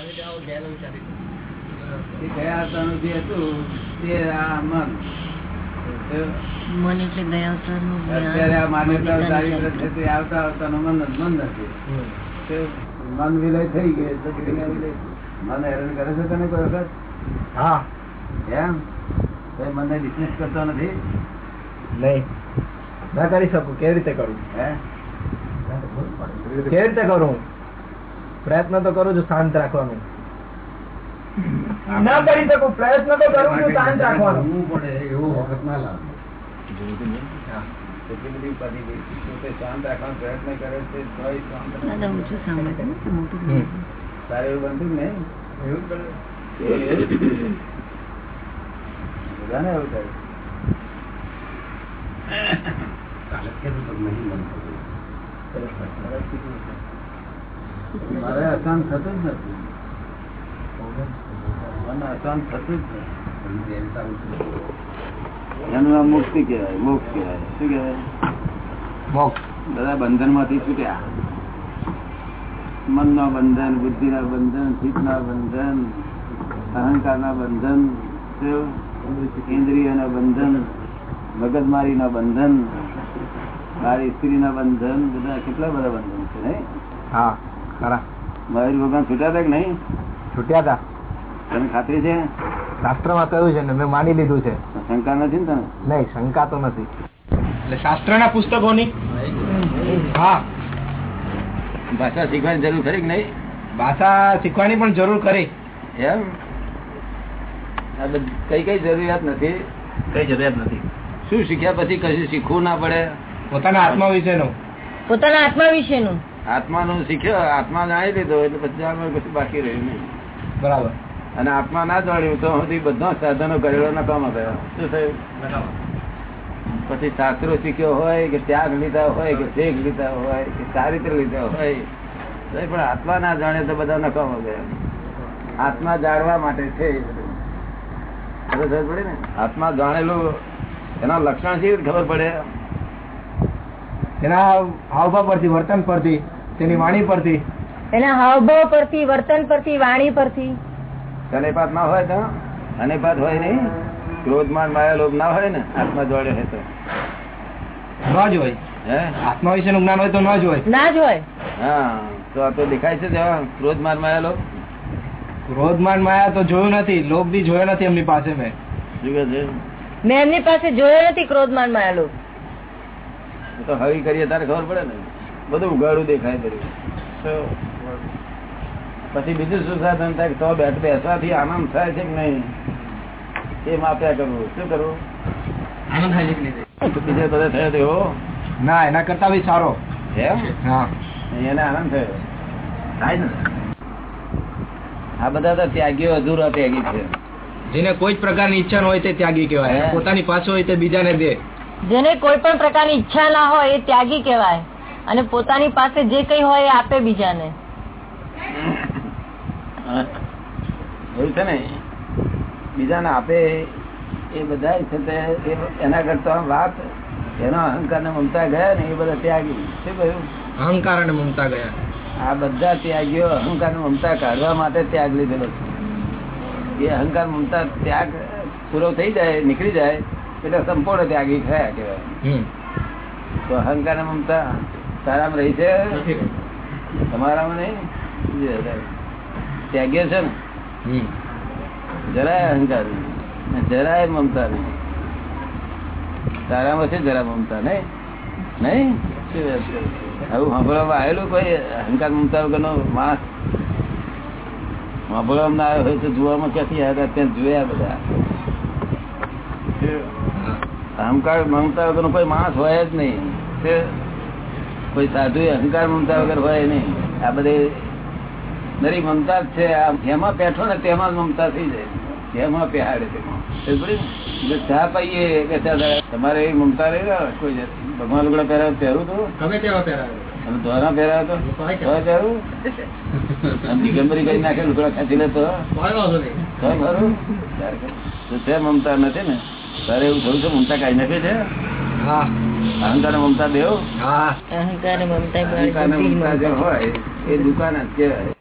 એ ગયા અવતારનું જે હતું તે આ મન. મન એટલે ગયા અવતારનું અત્યારે આ માન્યતા જ્ઞાન, છે તે આવતા આવતાનું મન મન નથી. મન વિલય થઈ ગયું તો મન હેરાન કરે છે તને કોઈ વખત? હા. એમ? મને બિઝનેસ કરતો નથી? નહીં. ના કરી શકું. કેવી રીતે કરું? હે? કેવી રીતે કરું? પ્રયત્ન તો કરું છું શાંત રાખવાનું. ના કરી શકું પ્રયત્ન તો કરું છું શાંત રાખવાનું. હા. એટલી બધી ઉપાધિ ગઈ છે. શાંત રાખવાનો પ્રયત્ન કરે છે ને. તારે એવું બનતું જ નહીં? બધાને એવું થાય. મારે અશાંત થતું જ નથી. મને અશાંત થતું જ નથી. એનું નામ મુક્તિ કહેવાય મોક્ષ કહેવાય. શું કહેવાય? મોક્ષ. બધા બંધનમાંથી છૂટ્યા. મન ના બંધન બુદ્ધિ ના બંધન ચિત્ત ના બંધન અહંકાર ના બંધન ઇન્દ્રિય ના બંધન મગજમારી ના બંધન મારી સ્ત્રી ના બંધન બધા કેટલા બધા બંધન છે નહીં? હા. ખરા. મયુર ભગવાન છૂટ્યા હતા કે નહીં? છૂટ્યા હતા તને ખાતરી છે? શાસ્ત્રમાં કહ્યું છે ને મેં માની લીધું છે. શંકા નથી ને નહીં શંકા તો નથી. એટલે શાસ્ત્રના પુસ્તકોની? હા. ભાષા શીખવાની જરૂર ખરી કે નહીં? ભાષા શીખવાની પણ જરૂર ખરી. એમ? આ કઈ કઈ જરૂરિયાત નથી? કઈ જરૂરિયાત નથી. શું શીખ્યા પછી કશું શીખવું ના પડે? પોતાના આત્મા વિશેનું. પોતાના આત્મા વિશેનું. આત્માનું શીખ્યો આત્મા જાણી લીધો એટલે પછી જાણવાનું કશું બાકી રહ્યું નહીં. બરાબર. અને આત્મા ના જાણ્યું તો સુધી બધા સાધનો કરેલો નકામા થયો શું થયું? પછી શાસ્ત્રો શીખ્યો હોય કે ત્યાગ લીધા હોય કે શેખ લીધા હોય કે ચારિત્ર લીધા હોય તો પણ આત્મા ના જાણે તો બધા નકામા ગયા આત્મા જાણવા માટે છે ખબર પડે ને? આત્મા જાણેલું એના લક્ષણ છે ખબર પડે. એના હાવભાવ પરથી વર્તન પરથી તેની વાણી પરથી. એના હાવભાવ પરથી વર્તન પરથી વાણી પરથી. અનેપાત ના હોય તો અનેપાત હોય નહીં. ક્રોધમાન માયા લોભ ના હોય ને આત્મા જોડે હોય તો ન જ હોય. આત્મા વિશે નું જ્ઞાન હોય તો ન જ હોય. ના જ હોય. હા તો આ તો દેખાય છે ક્રોધમાન માયા લોભ ક્રોધમાન માયા તો જોયું નથી લોભ બી જોયો નથી એમની પાસે મેં. શું કહે છે? મેં એમની પાસે જોયો નથી ક્રોધમાન માયા લોભ તો હવી કરીએ તારે ખબર પડે ને? બધું ઉગાડું દેખાય બધું પછી બીજું શું સાધન થાય તો બેઠ બેસવાથી આનંદ થાય છે કે નહીં? એ માપ્યા કરવું. શું કરવું? આનંદ થાય બીજે બધે થયો તેવો ના એના કરતા બી સારો. એમ? હા. એને આનંદ થયો. થાય ને? આ બધા તો ત્યાગીઓ અધૂરા ત્યાગી છે. જેને કોઈ જ પ્રકારની ઈચ્છા ન હોય તે ત્યાગી કહેવાય. પોતાની પાસે હોય તે બીજાને દે. જેને કોઈ પણ પ્રકારની ઈચ્છા ના હોય એ ત્યાગી કહેવાય. અને પોતાની પાસે જે કઈ હોય એ આપે બીજાને. એવું છે ને? બીજાને આપે એ બધા છે એના કરતા વાત એનો અહંકાર ને મમતા ગયા ને એ બધા ત્યાગી. શું કહ્યું? અહંકાર અને મમતા ગયા. આ બધા ત્યાગીઓ અહંકાર ને મમતા કાઢવા માટે ત્યાગ લીધેલો છે. એ અહંકાર મમતા ત્યાગ પૂરો થઈ જાય નીકળી જાય. એટલે સંપૂર્ણ ત્યાગી થયા કેવાય તો અહંકાર મમતા તારામાં રહી છે? તમારામાં નહીં? ત્યાગ્યો છે ને? જરાય અહંકાર જરાય મમતા નહીં. તારામાં છે જરા મમતા નહીં. નહીં? આવું સાંભળવામાં આવેલું કોઈ અહંકાર મમતા વગરનો માણસ? સાંભળવામાં આવ્યો હોય તો જોવામાં ક્યાંથી આવ્યા ત્યાં જોયા બધા. અહંકાર મમતા વગર કોઈ માણસ હોય જ નહીં. તે કોઈ સાધુ અહંકાર મમતા વગર હોય નહીં. આ બધે નરી મમતા જ છે. આ જેમાં બેઠો ને તેમાં જ મમતા થઈ જાય. જેમાં પહેરાડે તેમાં. ચા પાઈએ કે તમારે એ મમતા રહી કોઈ ભગવાન લુગડા પહેરાવે પહેરું તો. ગમે તેવા પહેરાવે? ધોરા પહેરાવે તો. પહેરું. દિગંબરી કરી નાખે લુગડા મમતા નથી ને. તારે એવું થયું છે મમતા કાઢી નાખે છે? હા. અહંકાર મમતા દેવ? હા. અહંકાર મમતા. હોય એ દુકાન જ કહેવાય.